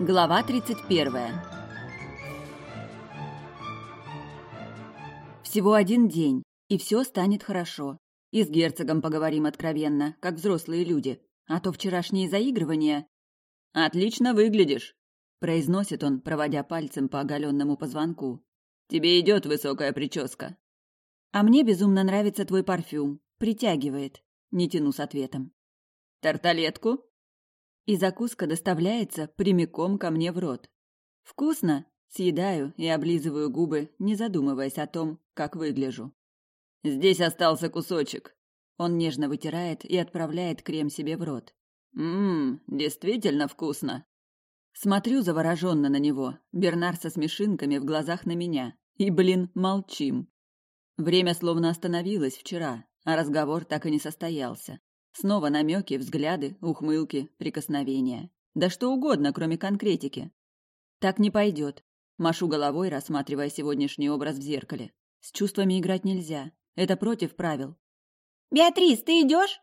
Глава 31. Всего один день, и все станет хорошо. И с герцогом поговорим откровенно, как взрослые люди. А то вчерашние заигрывания... «Отлично выглядишь», — произносит он, проводя пальцем по оголенному позвонку. «Тебе идет высокая прическа». «А мне безумно нравится твой парфюм. Притягивает». Не тяну с ответом. «Тарталетку?» И закуска доставляется прямиком ко мне в рот. Вкусно? Съедаю и облизываю губы, не задумываясь о том, как выгляжу. Здесь остался кусочек. Он нежно вытирает и отправляет крем себе в рот. Ммм, действительно вкусно. Смотрю завороженно на него, Бернар со смешинками в глазах на меня. И, блин, молчим. Время словно остановилось вчера, а разговор так и не состоялся. Снова намеки, взгляды, ухмылки, прикосновения. Да что угодно, кроме конкретики. Так не пойдет. Машу головой, рассматривая сегодняшний образ в зеркале. С чувствами играть нельзя. Это против правил. «Беатрис, ты идешь?»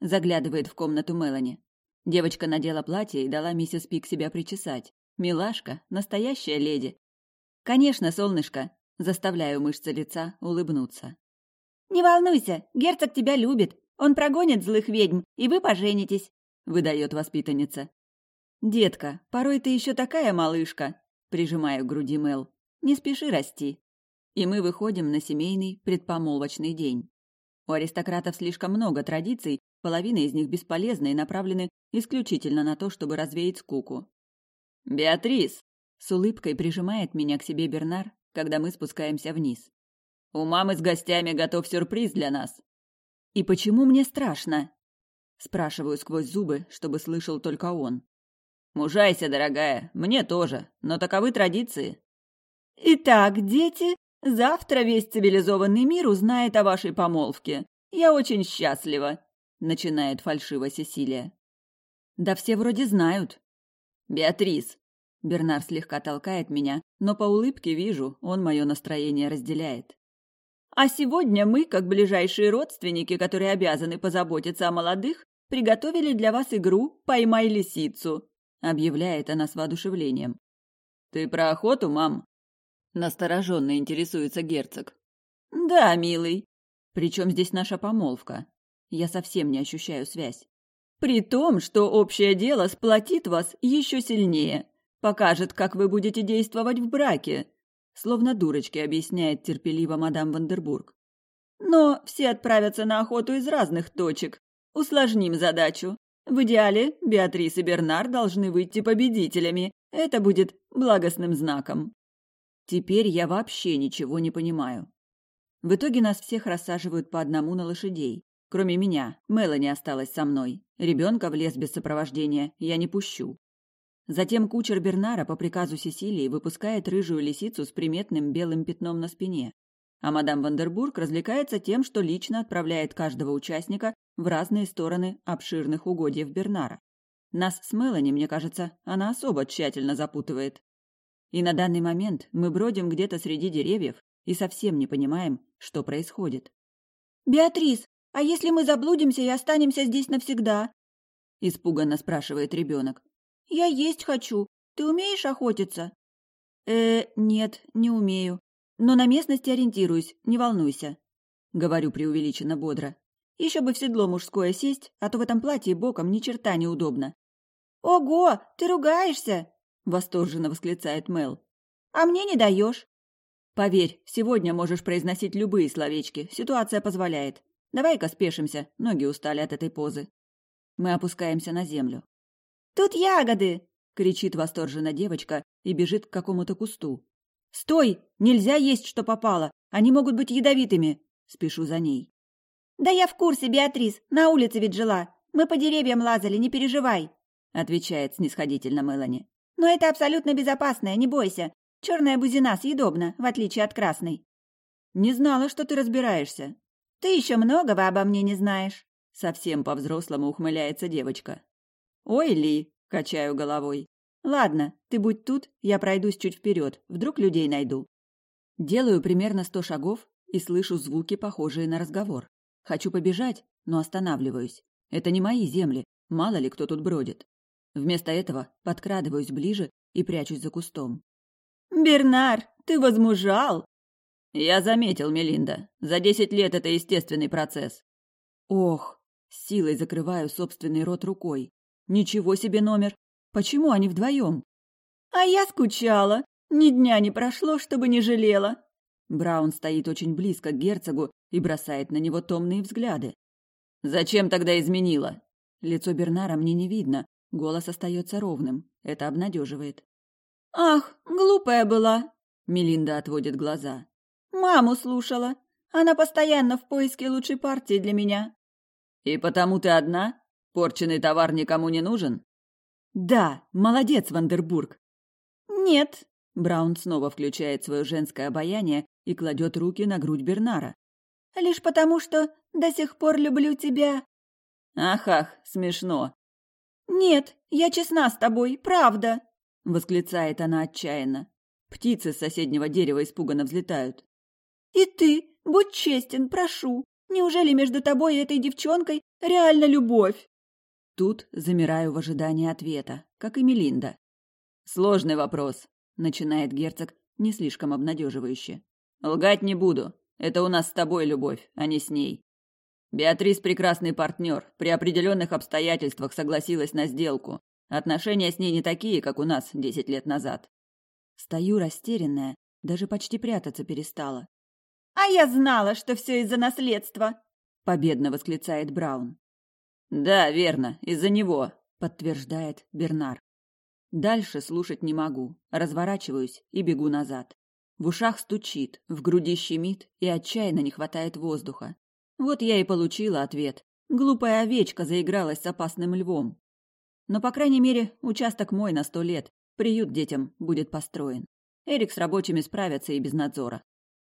Заглядывает в комнату Мелани. Девочка надела платье и дала миссис Пик себя причесать. Милашка, настоящая леди. «Конечно, солнышко!» Заставляю мышцы лица улыбнуться. «Не волнуйся, герцог тебя любит. Он прогонит злых ведьм, и вы поженитесь», — выдает воспитанница. «Детка, порой ты еще такая малышка», — прижимаю к груди Мел. «Не спеши расти». И мы выходим на семейный предпомолвочный день. У аристократов слишком много традиций, половина из них бесполезны и направлены исключительно на то, чтобы развеять скуку. «Беатрис!» — с улыбкой прижимает меня к себе Бернар, когда мы спускаемся вниз. «У мамы с гостями готов сюрприз для нас. И почему мне страшно? Спрашиваю сквозь зубы, чтобы слышал только он. Мужайся, дорогая, мне тоже, но таковы традиции. Итак, дети, завтра весь цивилизованный мир узнает о вашей помолвке. Я очень счастлива, начинает фальшиво Сесилия. Да все вроде знают. Беатрис. Бернар слегка толкает меня, но по улыбке вижу, он мое настроение разделяет. А сегодня мы, как ближайшие родственники, которые обязаны позаботиться о молодых, приготовили для вас игру «Поймай лисицу», — объявляет она с воодушевлением. «Ты про охоту, мам?» Настороженно интересуется герцог. «Да, милый. Причем здесь наша помолвка? Я совсем не ощущаю связь. При том, что общее дело сплотит вас еще сильнее, покажет, как вы будете действовать в браке, Словно дурочки объясняет терпеливо мадам Вандербург. Но все отправятся на охоту из разных точек. Усложним задачу. В идеале Беатрис и Бернар должны выйти победителями. Это будет благостным знаком. Теперь я вообще ничего не понимаю. В итоге нас всех рассаживают по одному на лошадей. Кроме меня, Мелани осталась со мной. Ребенка в лес без сопровождения я не пущу. Затем кучер Бернара по приказу Сесилии выпускает рыжую лисицу с приметным белым пятном на спине. А мадам Вандербург развлекается тем, что лично отправляет каждого участника в разные стороны обширных угодьев Бернара. Нас с Мелани, мне кажется, она особо тщательно запутывает. И на данный момент мы бродим где-то среди деревьев и совсем не понимаем, что происходит. «Беатрис, а если мы заблудимся и останемся здесь навсегда?» – испуганно спрашивает ребенок. Я есть хочу. Ты умеешь охотиться? Э, нет, не умею. Но на местности ориентируюсь, не волнуйся. Говорю преувеличенно бодро. Еще бы в седло мужское сесть, а то в этом платье боком ни черта неудобно. Ого, ты ругаешься? Восторженно восклицает Мел. А мне не даешь. Поверь, сегодня можешь произносить любые словечки, ситуация позволяет. Давай-ка спешимся, ноги устали от этой позы. Мы опускаемся на землю. Тут ягоды!» — кричит восторженно девочка и бежит к какому-то кусту. «Стой! Нельзя есть, что попало! Они могут быть ядовитыми!» Спешу за ней. «Да я в курсе, Беатрис! На улице ведь жила! Мы по деревьям лазали, не переживай!» — отвечает снисходительно Мелани. «Но это абсолютно безопасное, не бойся. Черная бузина съедобна, в отличие от красной». «Не знала, что ты разбираешься». «Ты еще многого обо мне не знаешь». Совсем по-взрослому ухмыляется девочка. «Ой, Ли!» – качаю головой. «Ладно, ты будь тут, я пройдусь чуть вперед, вдруг людей найду». Делаю примерно сто шагов и слышу звуки, похожие на разговор. Хочу побежать, но останавливаюсь. Это не мои земли, мало ли кто тут бродит. Вместо этого подкрадываюсь ближе и прячусь за кустом. «Бернар, ты возмужал!» «Я заметил, Мелинда. За десять лет это естественный процесс». «Ох!» Силой закрываю собственный рот рукой. «Ничего себе номер! Почему они вдвоем?» «А я скучала. Ни дня не прошло, чтобы не жалела». Браун стоит очень близко к герцогу и бросает на него томные взгляды. «Зачем тогда изменила?» Лицо Бернара мне не видно, голос остается ровным. Это обнадеживает. «Ах, глупая была!» Мелинда отводит глаза. «Маму слушала. Она постоянно в поиске лучшей партии для меня». «И потому ты одна? Порченный товар никому не нужен?» «Да, молодец, Вандербург!» «Нет!» Браун снова включает свое женское обаяние и кладет руки на грудь Бернара. «Лишь потому, что до сих пор люблю тебя». «Ах-ах, смешно!» «Нет, я честна с тобой, правда!» — восклицает она отчаянно. Птицы с соседнего дерева испуганно взлетают. «И ты, будь честен, прошу. Неужели между тобой и этой девчонкой реально любовь?» Тут замираю в ожидании ответа, как и Мелинда. «Сложный вопрос», — начинает герцог не слишком обнадеживающе. «Лгать не буду. Это у нас с тобой любовь, а не с ней. Беатрис прекрасный партнер, при определенных обстоятельствах согласилась на сделку. Отношения с ней не такие, как у нас десять лет назад. Стою растерянная, даже почти прятаться перестала. «А я знала, что все из-за наследства!» — победно восклицает Браун. «Да, верно, из-за него», — подтверждает Бернар. Дальше слушать не могу, разворачиваюсь и бегу назад. В ушах стучит, в груди щемит и отчаянно не хватает воздуха. Вот я и получила ответ. Глупая овечка заигралась с опасным львом. Но, по крайней мере, участок мой на сто лет. Приют детям будет построен. Эрик с рабочими справятся и без надзора.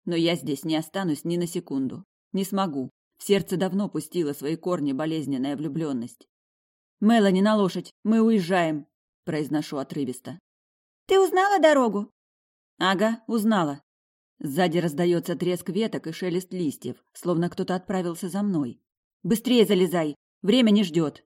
Но я здесь не останусь ни на секунду. Не смогу. В сердце давно пустила свои корни болезненная влюбленность. «Мелани, на лошадь! Мы уезжаем!» – произношу отрывисто. «Ты узнала дорогу?» «Ага, узнала. Сзади раздается треск веток и шелест листьев, словно кто-то отправился за мной. «Быстрее залезай! Время не ждет!»